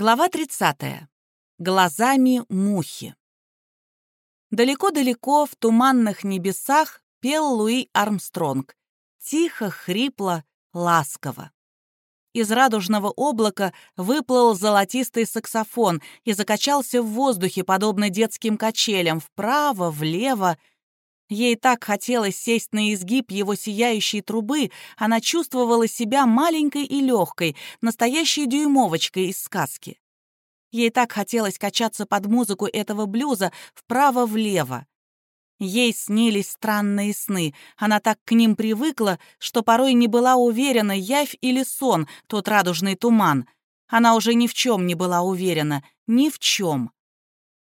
Глава 30. Глазами мухи. Далеко-далеко в туманных небесах пел Луи Армстронг. Тихо, хрипло, ласково. Из радужного облака выплыл золотистый саксофон и закачался в воздухе, подобно детским качелям, вправо, влево. Ей так хотелось сесть на изгиб его сияющей трубы, она чувствовала себя маленькой и легкой, настоящей дюймовочкой из сказки. Ей так хотелось качаться под музыку этого блюза вправо-влево. Ей снились странные сны. Она так к ним привыкла, что порой не была уверена, явь или сон, тот радужный туман. Она уже ни в чем не была уверена. Ни в чем.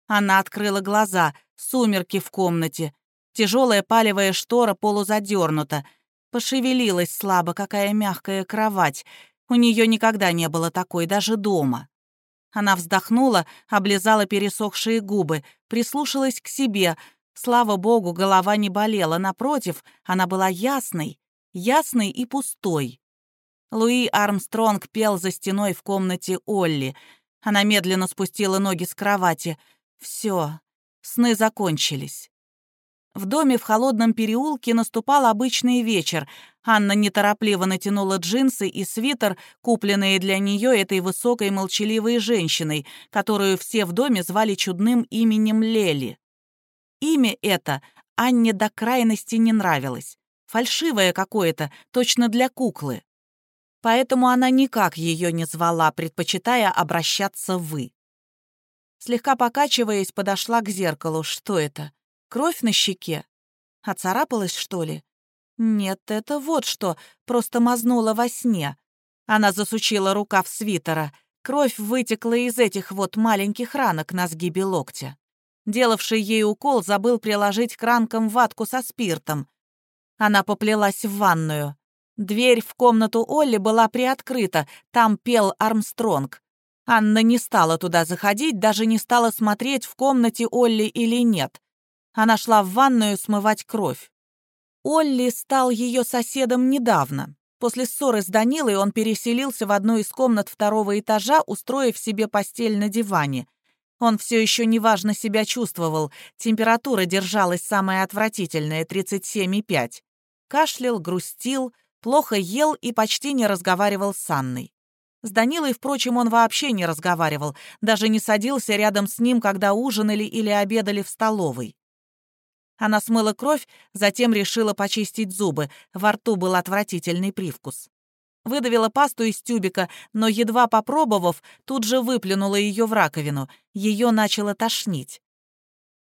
Она открыла глаза, сумерки в комнате. Тяжелая палевая штора полузадернута. Пошевелилась слабо, какая мягкая кровать. У нее никогда не было такой, даже дома. Она вздохнула, облизала пересохшие губы, прислушалась к себе. Слава богу, голова не болела, напротив, она была ясной, ясной и пустой. Луи Армстронг пел за стеной в комнате Олли. Она медленно спустила ноги с кровати. Все, сны закончились. В доме в холодном переулке наступал обычный вечер. Анна неторопливо натянула джинсы и свитер, купленные для нее этой высокой молчаливой женщиной, которую все в доме звали чудным именем Лели. Имя это Анне до крайности не нравилось. Фальшивое какое-то, точно для куклы. Поэтому она никак ее не звала, предпочитая обращаться «вы». Слегка покачиваясь, подошла к зеркалу. Что это? Кровь на щеке? Оцарапалась, что ли? Нет, это вот что, просто мазнула во сне. Она засучила рукав свитера. Кровь вытекла из этих вот маленьких ранок на сгибе локтя. Делавший ей укол забыл приложить к ранкам ватку со спиртом. Она поплелась в ванную. Дверь в комнату Олли была приоткрыта, там пел Армстронг. Анна не стала туда заходить, даже не стала смотреть, в комнате Олли или нет. Она шла в ванную смывать кровь. Олли стал ее соседом недавно. После ссоры с Данилой он переселился в одну из комнат второго этажа, устроив себе постель на диване. Он все еще неважно себя чувствовал, температура держалась самая отвратительная — 37,5. Кашлял, грустил, плохо ел и почти не разговаривал с Анной. С Данилой, впрочем, он вообще не разговаривал, даже не садился рядом с ним, когда ужинали или обедали в столовой. Она смыла кровь, затем решила почистить зубы. Во рту был отвратительный привкус. Выдавила пасту из тюбика, но, едва попробовав, тут же выплюнула ее в раковину. Ее начало тошнить.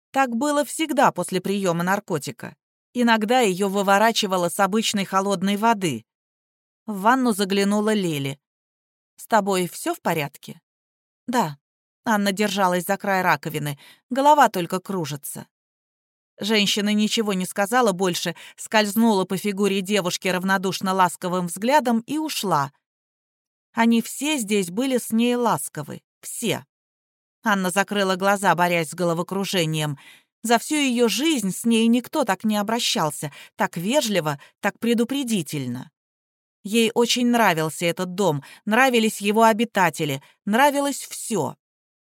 Так было всегда после приема наркотика. Иногда ее выворачивало с обычной холодной воды. В ванну заглянула Лели. «С тобой все в порядке?» «Да». Анна держалась за край раковины. Голова только кружится. Женщина ничего не сказала больше, скользнула по фигуре девушки равнодушно ласковым взглядом и ушла. Они все здесь были с ней ласковы. Все. Анна закрыла глаза, борясь с головокружением. За всю ее жизнь с ней никто так не обращался, так вежливо, так предупредительно. Ей очень нравился этот дом, нравились его обитатели, нравилось все.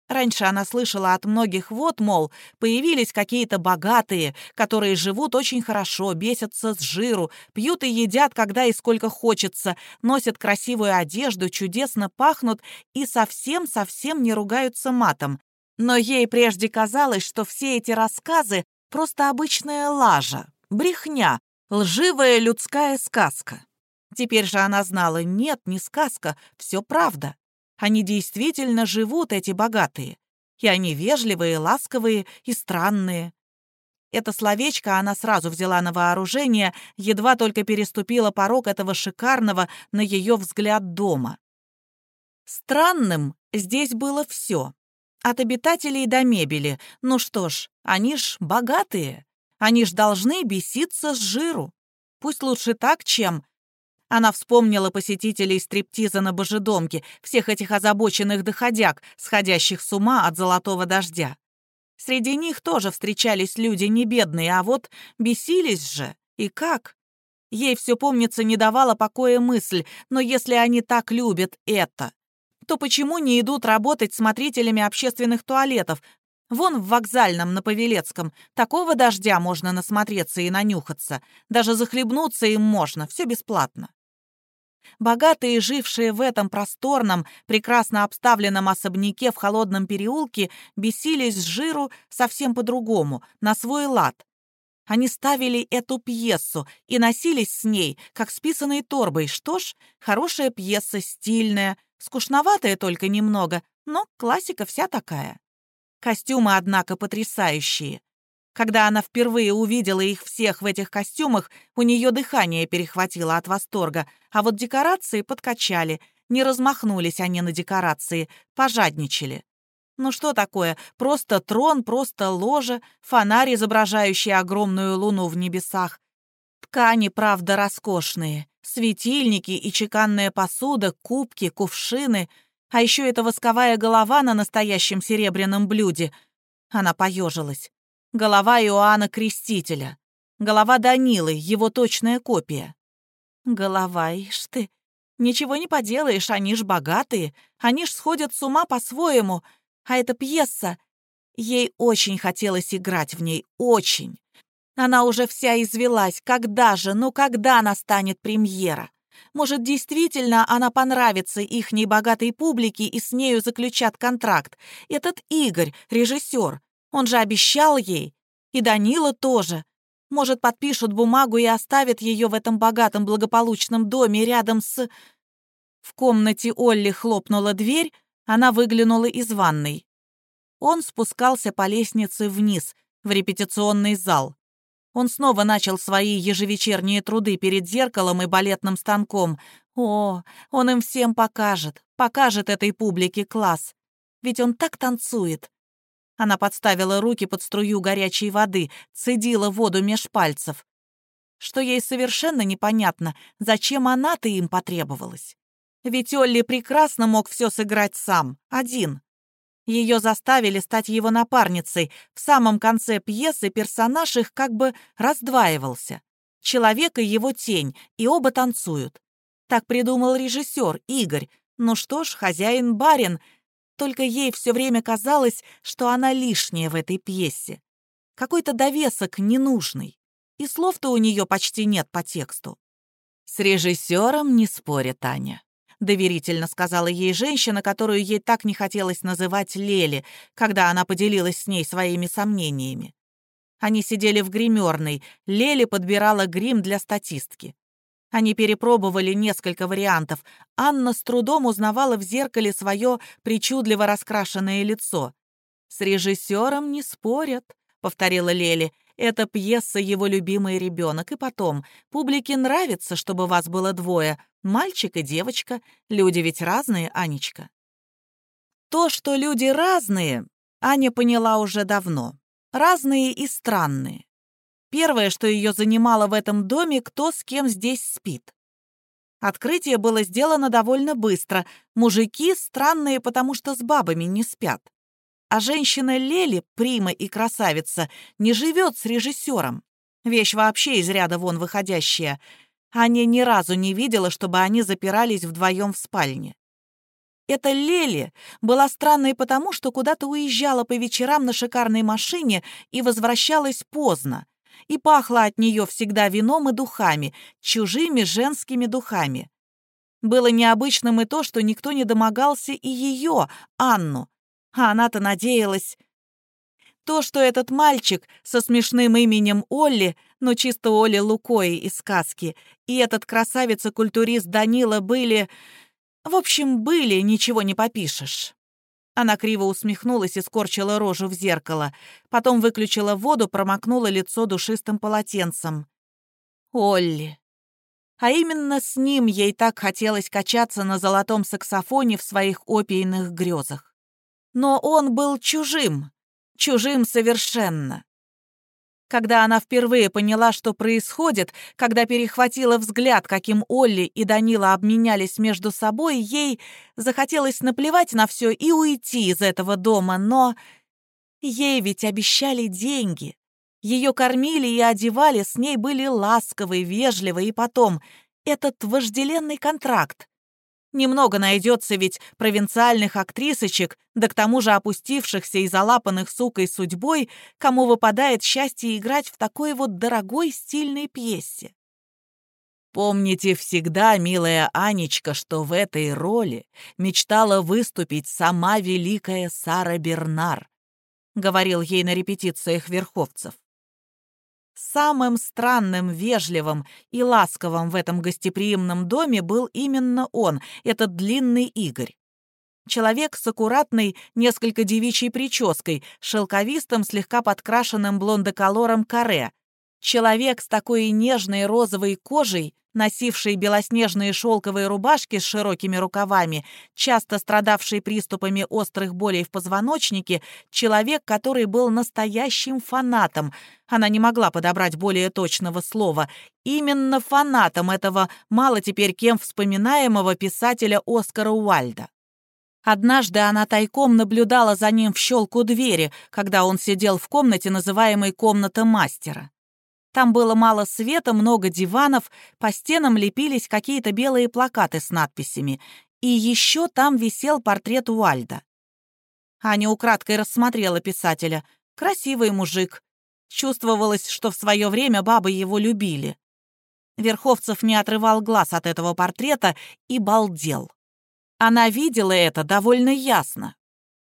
Раньше она слышала от многих вот, мол, появились какие-то богатые, которые живут очень хорошо, бесятся с жиру, пьют и едят, когда и сколько хочется, носят красивую одежду, чудесно пахнут и совсем-совсем не ругаются матом. Но ей прежде казалось, что все эти рассказы — просто обычная лажа, брехня, лживая людская сказка. Теперь же она знала, нет, не сказка, все правда. Они действительно живут, эти богатые. И они вежливые, ласковые и странные. Это словечко она сразу взяла на вооружение, едва только переступила порог этого шикарного, на ее взгляд, дома. Странным здесь было все. От обитателей до мебели. Ну что ж, они ж богатые. Они ж должны беситься с жиру. Пусть лучше так, чем она вспомнила посетителей стриптиза на Божедомке, всех этих озабоченных доходяг, сходящих с ума от золотого дождя. Среди них тоже встречались люди не бедные, а вот бесились же. И как? Ей все помнится не давала покоя мысль, но если они так любят это, то почему не идут работать смотрителями общественных туалетов? Вон в вокзальном на Павелецком такого дождя можно насмотреться и нанюхаться. Даже захлебнуться им можно, все бесплатно. Богатые, жившие в этом просторном, прекрасно обставленном особняке в холодном переулке, бесились с жиру совсем по-другому, на свой лад. Они ставили эту пьесу и носились с ней, как с писаной торбой. Что ж, хорошая пьеса, стильная, скучноватая только немного, но классика вся такая. Костюмы, однако, потрясающие. Когда она впервые увидела их всех в этих костюмах, у нее дыхание перехватило от восторга, а вот декорации подкачали. Не размахнулись они на декорации, пожадничали. Ну что такое? Просто трон, просто ложа, фонарь, изображающий огромную луну в небесах. Ткани, правда, роскошные. Светильники и чеканная посуда, кубки, кувшины. А еще эта восковая голова на настоящем серебряном блюде. Она поежилась. Голова Иоанна Крестителя. Голова Данилы, его точная копия. Голова, ишь ты. Ничего не поделаешь, они ж богатые. Они ж сходят с ума по-своему. А эта пьеса... Ей очень хотелось играть в ней, очень. Она уже вся извелась. Когда же, ну когда настанет премьера? Может, действительно она понравится ихней богатой публике и с нею заключат контракт. Этот Игорь, режиссер, он же обещал ей. И Данила тоже. Может, подпишут бумагу и оставят ее в этом богатом благополучном доме рядом с... В комнате Олли хлопнула дверь, она выглянула из ванной. Он спускался по лестнице вниз, в репетиционный зал. Он снова начал свои ежевечерние труды перед зеркалом и балетным станком. О, он им всем покажет, покажет этой публике класс. Ведь он так танцует. Она подставила руки под струю горячей воды, цедила воду меж пальцев. Что ей совершенно непонятно, зачем она-то им потребовалась. Ведь Олли прекрасно мог все сыграть сам, один. Ее заставили стать его напарницей. В самом конце пьесы персонаж их как бы раздваивался. Человек и его тень, и оба танцуют. Так придумал режиссер, Игорь. Ну что ж, хозяин-барин — только ей все время казалось, что она лишняя в этой пьесе. Какой-то довесок ненужный. И слов-то у нее почти нет по тексту. «С режиссером не спорит Таня», — доверительно сказала ей женщина, которую ей так не хотелось называть Лели, когда она поделилась с ней своими сомнениями. Они сидели в гримерной, Лели подбирала грим для статистки. Они перепробовали несколько вариантов. Анна с трудом узнавала в зеркале свое причудливо раскрашенное лицо. «С режиссером не спорят», — повторила Лели. «Это пьеса его любимый ребенок. И потом, публике нравится, чтобы вас было двое, мальчик и девочка. Люди ведь разные, Анечка». То, что люди разные, Аня поняла уже давно. Разные и странные. Первое, что ее занимало в этом доме, кто с кем здесь спит. Открытие было сделано довольно быстро. Мужики странные, потому что с бабами не спят. А женщина Лели, прима и красавица, не живет с режиссером. Вещь вообще из ряда вон выходящая. Аня ни разу не видела, чтобы они запирались вдвоем в спальне. Эта Лели была странной потому, что куда-то уезжала по вечерам на шикарной машине и возвращалась поздно и пахло от нее всегда вином и духами, чужими женскими духами. Было необычным и то, что никто не домогался и ее, Анну. А она-то надеялась... То, что этот мальчик со смешным именем Олли, но чисто Олли Лукои из сказки, и этот красавица-культурист Данила были... В общем, были, ничего не попишешь. Она криво усмехнулась и скорчила рожу в зеркало. Потом выключила воду, промокнула лицо душистым полотенцем. Олли. А именно с ним ей так хотелось качаться на золотом саксофоне в своих опийных грезах. Но он был чужим, чужим совершенно. Когда она впервые поняла, что происходит, когда перехватила взгляд, каким Олли и Данила обменялись между собой, ей захотелось наплевать на все и уйти из этого дома, но... Ей ведь обещали деньги. Ее кормили и одевали, с ней были ласковы, вежливы, и потом этот вожделенный контракт. Немного найдется ведь провинциальных актрисочек, да к тому же опустившихся и залапанных сукой судьбой, кому выпадает счастье играть в такой вот дорогой стильной пьесе. Помните всегда, милая Анечка, что в этой роли мечтала выступить сама великая Сара Бернар, говорил ей на репетициях Верховцев. Самым странным, вежливым и ласковым в этом гостеприимном доме был именно он, этот длинный Игорь. Человек с аккуратной, несколько девичьей прической, шелковистым, слегка подкрашенным блондоколором каре. Человек с такой нежной розовой кожей, носивший белоснежные шелковые рубашки с широкими рукавами, часто страдавший приступами острых болей в позвоночнике, человек, который был настоящим фанатом. Она не могла подобрать более точного слова. Именно фанатом этого мало теперь кем вспоминаемого писателя Оскара Уальда. Однажды она тайком наблюдала за ним в щелку двери, когда он сидел в комнате, называемой «комната мастера». Там было мало света, много диванов, по стенам лепились какие-то белые плакаты с надписями. И еще там висел портрет Уальда. Аня украдкой рассмотрела писателя. Красивый мужик. Чувствовалось, что в свое время бабы его любили. Верховцев не отрывал глаз от этого портрета и балдел. Она видела это довольно ясно.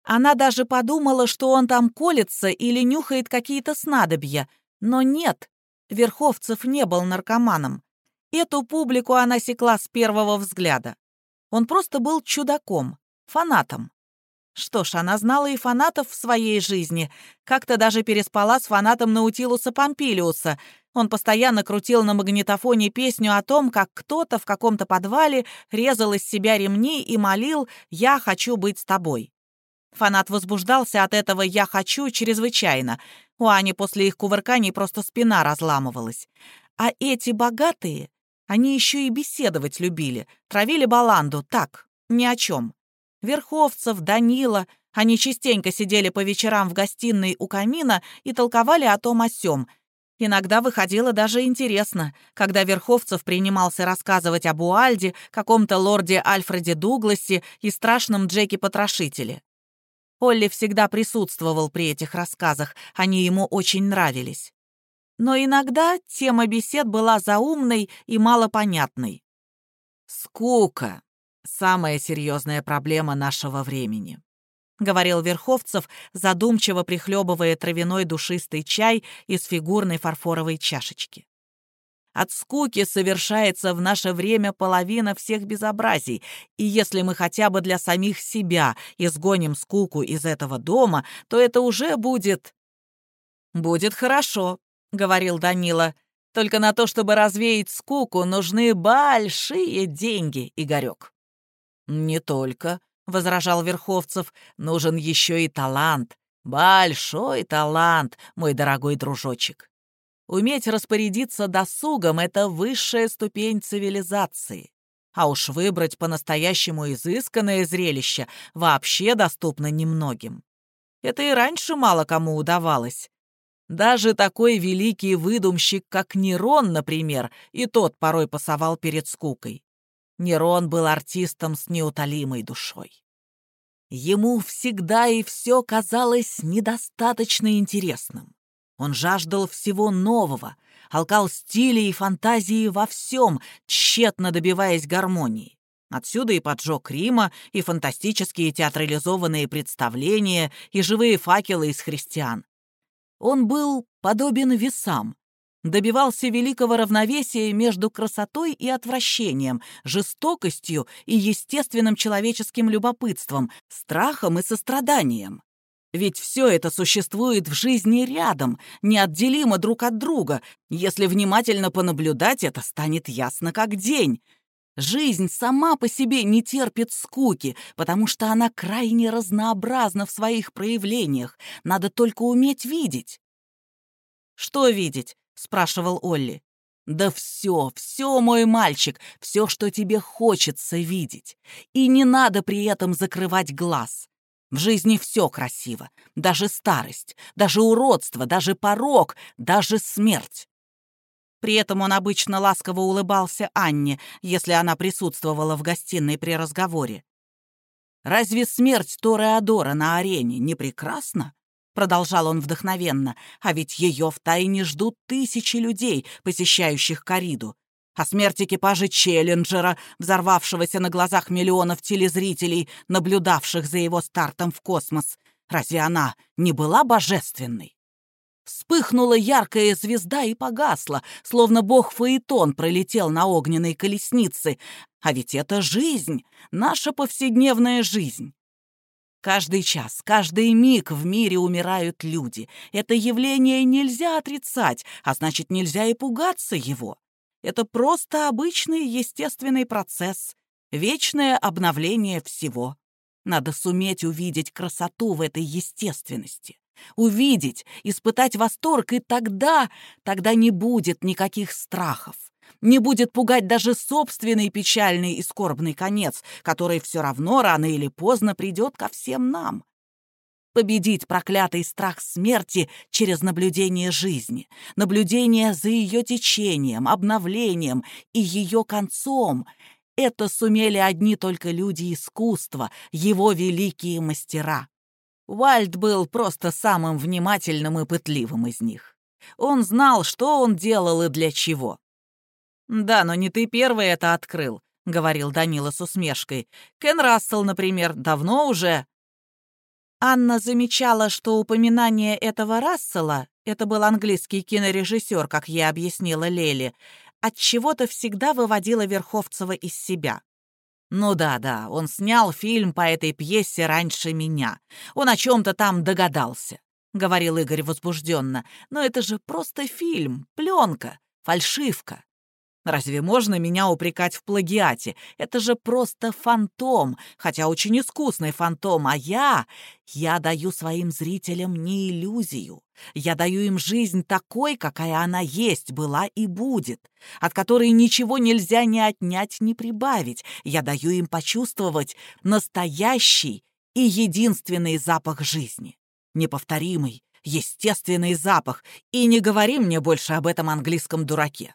Она даже подумала, что он там колется или нюхает какие-то снадобья. Но нет, Верховцев не был наркоманом. Эту публику она секла с первого взгляда. Он просто был чудаком, фанатом. Что ж, она знала и фанатов в своей жизни. Как-то даже переспала с фанатом Наутилуса Помпилиуса. Он постоянно крутил на магнитофоне песню о том, как кто-то в каком-то подвале резал из себя ремни и молил «Я хочу быть с тобой». Фанат возбуждался от этого «я хочу» чрезвычайно. У Ани после их кувырканий просто спина разламывалась. А эти богатые, они еще и беседовать любили, травили баланду, так, ни о чем. Верховцев, Данила, они частенько сидели по вечерам в гостиной у камина и толковали о том о сём. Иногда выходило даже интересно, когда Верховцев принимался рассказывать об Уальде, каком-то лорде Альфреде Дугласе и страшном Джеке-потрошителе. Олли всегда присутствовал при этих рассказах, они ему очень нравились. Но иногда тема бесед была заумной и малопонятной. «Скука — самая серьезная проблема нашего времени», — говорил Верховцев, задумчиво прихлебывая травяной душистый чай из фигурной фарфоровой чашечки. От скуки совершается в наше время половина всех безобразий, и если мы хотя бы для самих себя изгоним скуку из этого дома, то это уже будет... «Будет хорошо», — говорил Данила. «Только на то, чтобы развеять скуку, нужны большие деньги, Игорек». «Не только», — возражал Верховцев, — «нужен еще и талант. Большой талант, мой дорогой дружочек. Уметь распорядиться досугом — это высшая ступень цивилизации. А уж выбрать по-настоящему изысканное зрелище вообще доступно немногим. Это и раньше мало кому удавалось. Даже такой великий выдумщик, как Нерон, например, и тот порой пасовал перед скукой. Нерон был артистом с неутолимой душой. Ему всегда и все казалось недостаточно интересным. Он жаждал всего нового, алкал стиля и фантазии во всем, тщетно добиваясь гармонии. Отсюда и поджог Рима, и фантастические театрализованные представления, и живые факелы из христиан. Он был подобен весам, добивался великого равновесия между красотой и отвращением, жестокостью и естественным человеческим любопытством, страхом и состраданием. Ведь все это существует в жизни рядом, неотделимо друг от друга. Если внимательно понаблюдать, это станет ясно как день. Жизнь сама по себе не терпит скуки, потому что она крайне разнообразна в своих проявлениях. Надо только уметь видеть. «Что видеть?» — спрашивал Олли. «Да все, все, мой мальчик, все, что тебе хочется видеть. И не надо при этом закрывать глаз. В жизни все красиво, даже старость, даже уродство, даже порог, даже смерть. При этом он обычно ласково улыбался Анне, если она присутствовала в гостиной при разговоре. «Разве смерть Тореадора на арене не прекрасна?» Продолжал он вдохновенно. «А ведь ее втайне ждут тысячи людей, посещающих кориду. О смерти экипажа Челленджера, взорвавшегося на глазах миллионов телезрителей, наблюдавших за его стартом в космос. Разве она не была божественной? Вспыхнула яркая звезда и погасла, словно бог Фаэтон пролетел на огненной колеснице. А ведь это жизнь, наша повседневная жизнь. Каждый час, каждый миг в мире умирают люди. Это явление нельзя отрицать, а значит, нельзя и пугаться его. Это просто обычный естественный процесс, вечное обновление всего. Надо суметь увидеть красоту в этой естественности. Увидеть, испытать восторг, и тогда, тогда не будет никаких страхов. Не будет пугать даже собственный печальный и скорбный конец, который все равно рано или поздно придет ко всем нам. Победить проклятый страх смерти через наблюдение жизни, наблюдение за ее течением, обновлением и ее концом — это сумели одни только люди искусства, его великие мастера. Вальд был просто самым внимательным и пытливым из них. Он знал, что он делал и для чего. «Да, но не ты первый это открыл», — говорил Данила с усмешкой. «Кен Рассел, например, давно уже...» Анна замечала, что упоминание этого Рассела, это был английский кинорежиссер, как я объяснила Лели, от чего то всегда выводила Верховцева из себя. Ну да, да, он снял фильм по этой пьесе раньше меня. Он о чем-то там догадался, говорил Игорь возбужденно. Но это же просто фильм, пленка, фальшивка. Разве можно меня упрекать в плагиате? Это же просто фантом, хотя очень искусный фантом, а я... Я даю своим зрителям не иллюзию. Я даю им жизнь такой, какая она есть, была и будет, от которой ничего нельзя ни отнять, ни прибавить. Я даю им почувствовать настоящий и единственный запах жизни. Неповторимый, естественный запах. И не говори мне больше об этом английском дураке.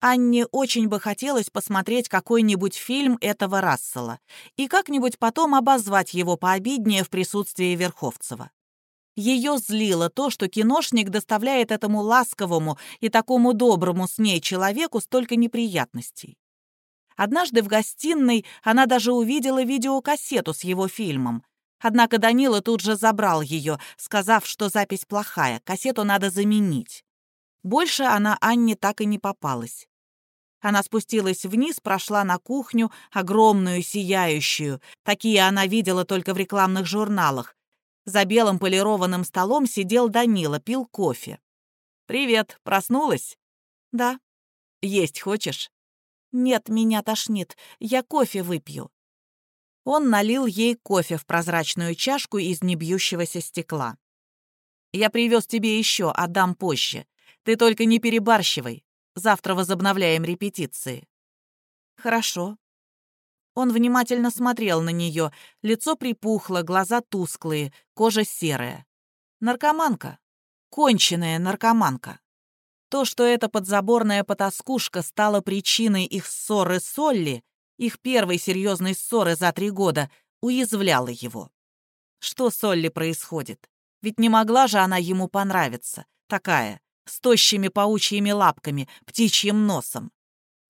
Анне очень бы хотелось посмотреть какой-нибудь фильм этого Рассела и как-нибудь потом обозвать его пообиднее в присутствии Верховцева. Ее злило то, что киношник доставляет этому ласковому и такому доброму с ней человеку столько неприятностей. Однажды в гостиной она даже увидела видеокассету с его фильмом. Однако Данила тут же забрал ее, сказав, что запись плохая, кассету надо заменить. Больше она Анне так и не попалась. Она спустилась вниз, прошла на кухню, огромную, сияющую. Такие она видела только в рекламных журналах. За белым полированным столом сидел Данила, пил кофе. «Привет, проснулась?» «Да». «Есть хочешь?» «Нет, меня тошнит. Я кофе выпью». Он налил ей кофе в прозрачную чашку из небьющегося стекла. «Я привез тебе еще, отдам позже. Ты только не перебарщивай. Завтра возобновляем репетиции». «Хорошо». Он внимательно смотрел на нее. Лицо припухло, глаза тусклые, кожа серая. Наркоманка. Конченая наркоманка. То, что эта подзаборная потаскушка стала причиной их ссоры с Олли, их первой серьезной ссоры за три года, уязвляло его. Что с Олли происходит? Ведь не могла же она ему понравиться. Такая, с тощими паучьими лапками, птичьим носом.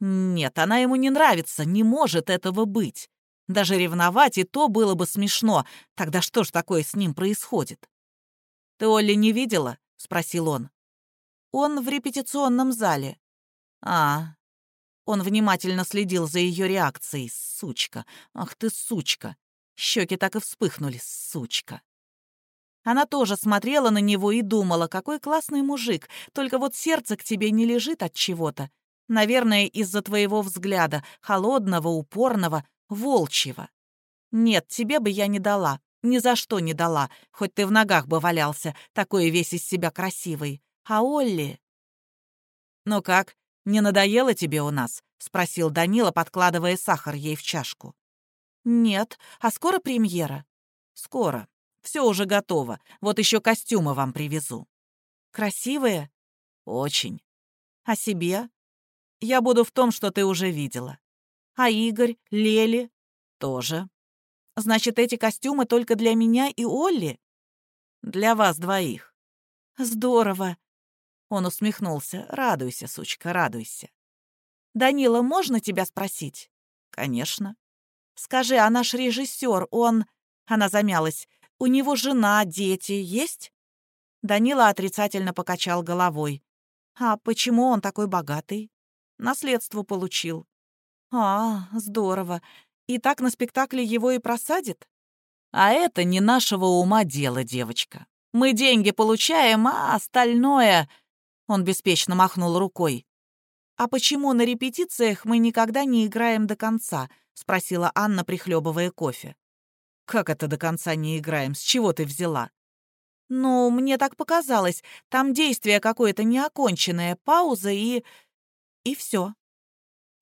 Нет, она ему не нравится, не может этого быть. Даже ревновать и то было бы смешно. Тогда что ж такое с ним происходит? «Ты Олли не видела?» — спросил он. «Он в репетиционном зале». «А». Он внимательно следил за ее реакцией. «Сучка! Ах ты, сучка!» Щеки так и вспыхнули. «Сучка!» Она тоже смотрела на него и думала, какой классный мужик, только вот сердце к тебе не лежит от чего-то. Наверное, из-за твоего взгляда, холодного, упорного, волчьего. Нет, тебе бы я не дала, ни за что не дала, хоть ты в ногах бы валялся, такой весь из себя красивый. А Олли... «Ну как, не надоело тебе у нас?» — спросил Данила, подкладывая сахар ей в чашку. «Нет. А скоро премьера?» «Скоро. Все уже готово. Вот еще костюмы вам привезу». «Красивые?» «Очень». А себе? Я буду в том, что ты уже видела. А Игорь, Лели? Тоже. Значит, эти костюмы только для меня и Олли? Для вас двоих. Здорово. Он усмехнулся. Радуйся, сучка, радуйся. Данила, можно тебя спросить? Конечно. Скажи, а наш режиссер, он... Она замялась. У него жена, дети есть? Данила отрицательно покачал головой. А почему он такой богатый? Наследство получил. А, здорово. И так на спектакле его и просадит? А это не нашего ума дело, девочка. Мы деньги получаем, а остальное... Он беспечно махнул рукой. «А почему на репетициях мы никогда не играем до конца?» — спросила Анна, прихлебывая кофе. «Как это до конца не играем? С чего ты взяла?» «Ну, мне так показалось. Там действие какое-то неоконченное, пауза и... и все.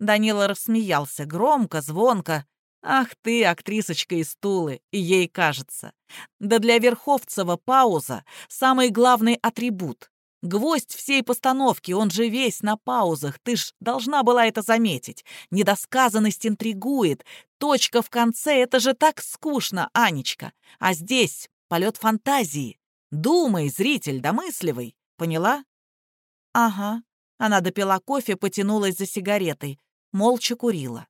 Данила рассмеялся громко, звонко. «Ах ты, актрисочка из Тулы, ей кажется. Да для Верховцева пауза — самый главный атрибут. Гвоздь всей постановки, он же весь на паузах, ты ж должна была это заметить. Недосказанность интригует, точка в конце — это же так скучно, Анечка. А здесь полет фантазии. Думай, зритель, домысливай, поняла? Ага. Она допила кофе, потянулась за сигаретой молча курила.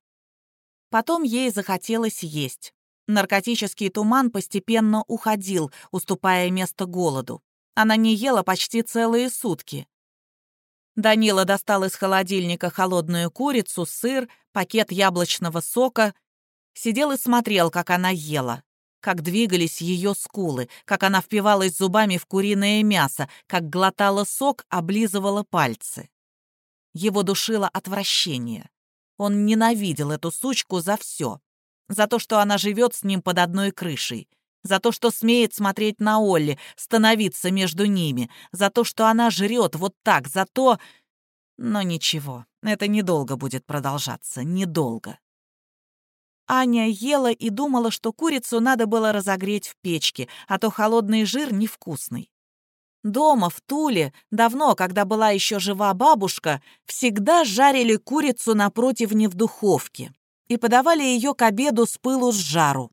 Потом ей захотелось есть. Наркотический туман постепенно уходил, уступая место голоду. Она не ела почти целые сутки. Данила достал из холодильника холодную курицу, сыр, пакет яблочного сока. Сидел и смотрел, как она ела, как двигались ее скулы, как она впивалась зубами в куриное мясо, как глотала сок, облизывала пальцы. Его душило отвращение. Он ненавидел эту сучку за все. За то, что она живет с ним под одной крышей. За то, что смеет смотреть на Олли, становиться между ними. За то, что она жрет вот так. За то... Но ничего, это недолго будет продолжаться. Недолго. Аня ела и думала, что курицу надо было разогреть в печке, а то холодный жир невкусный. Дома, в Туле, давно, когда была еще жива бабушка, всегда жарили курицу на противне в духовке и подавали ее к обеду с пылу с жару.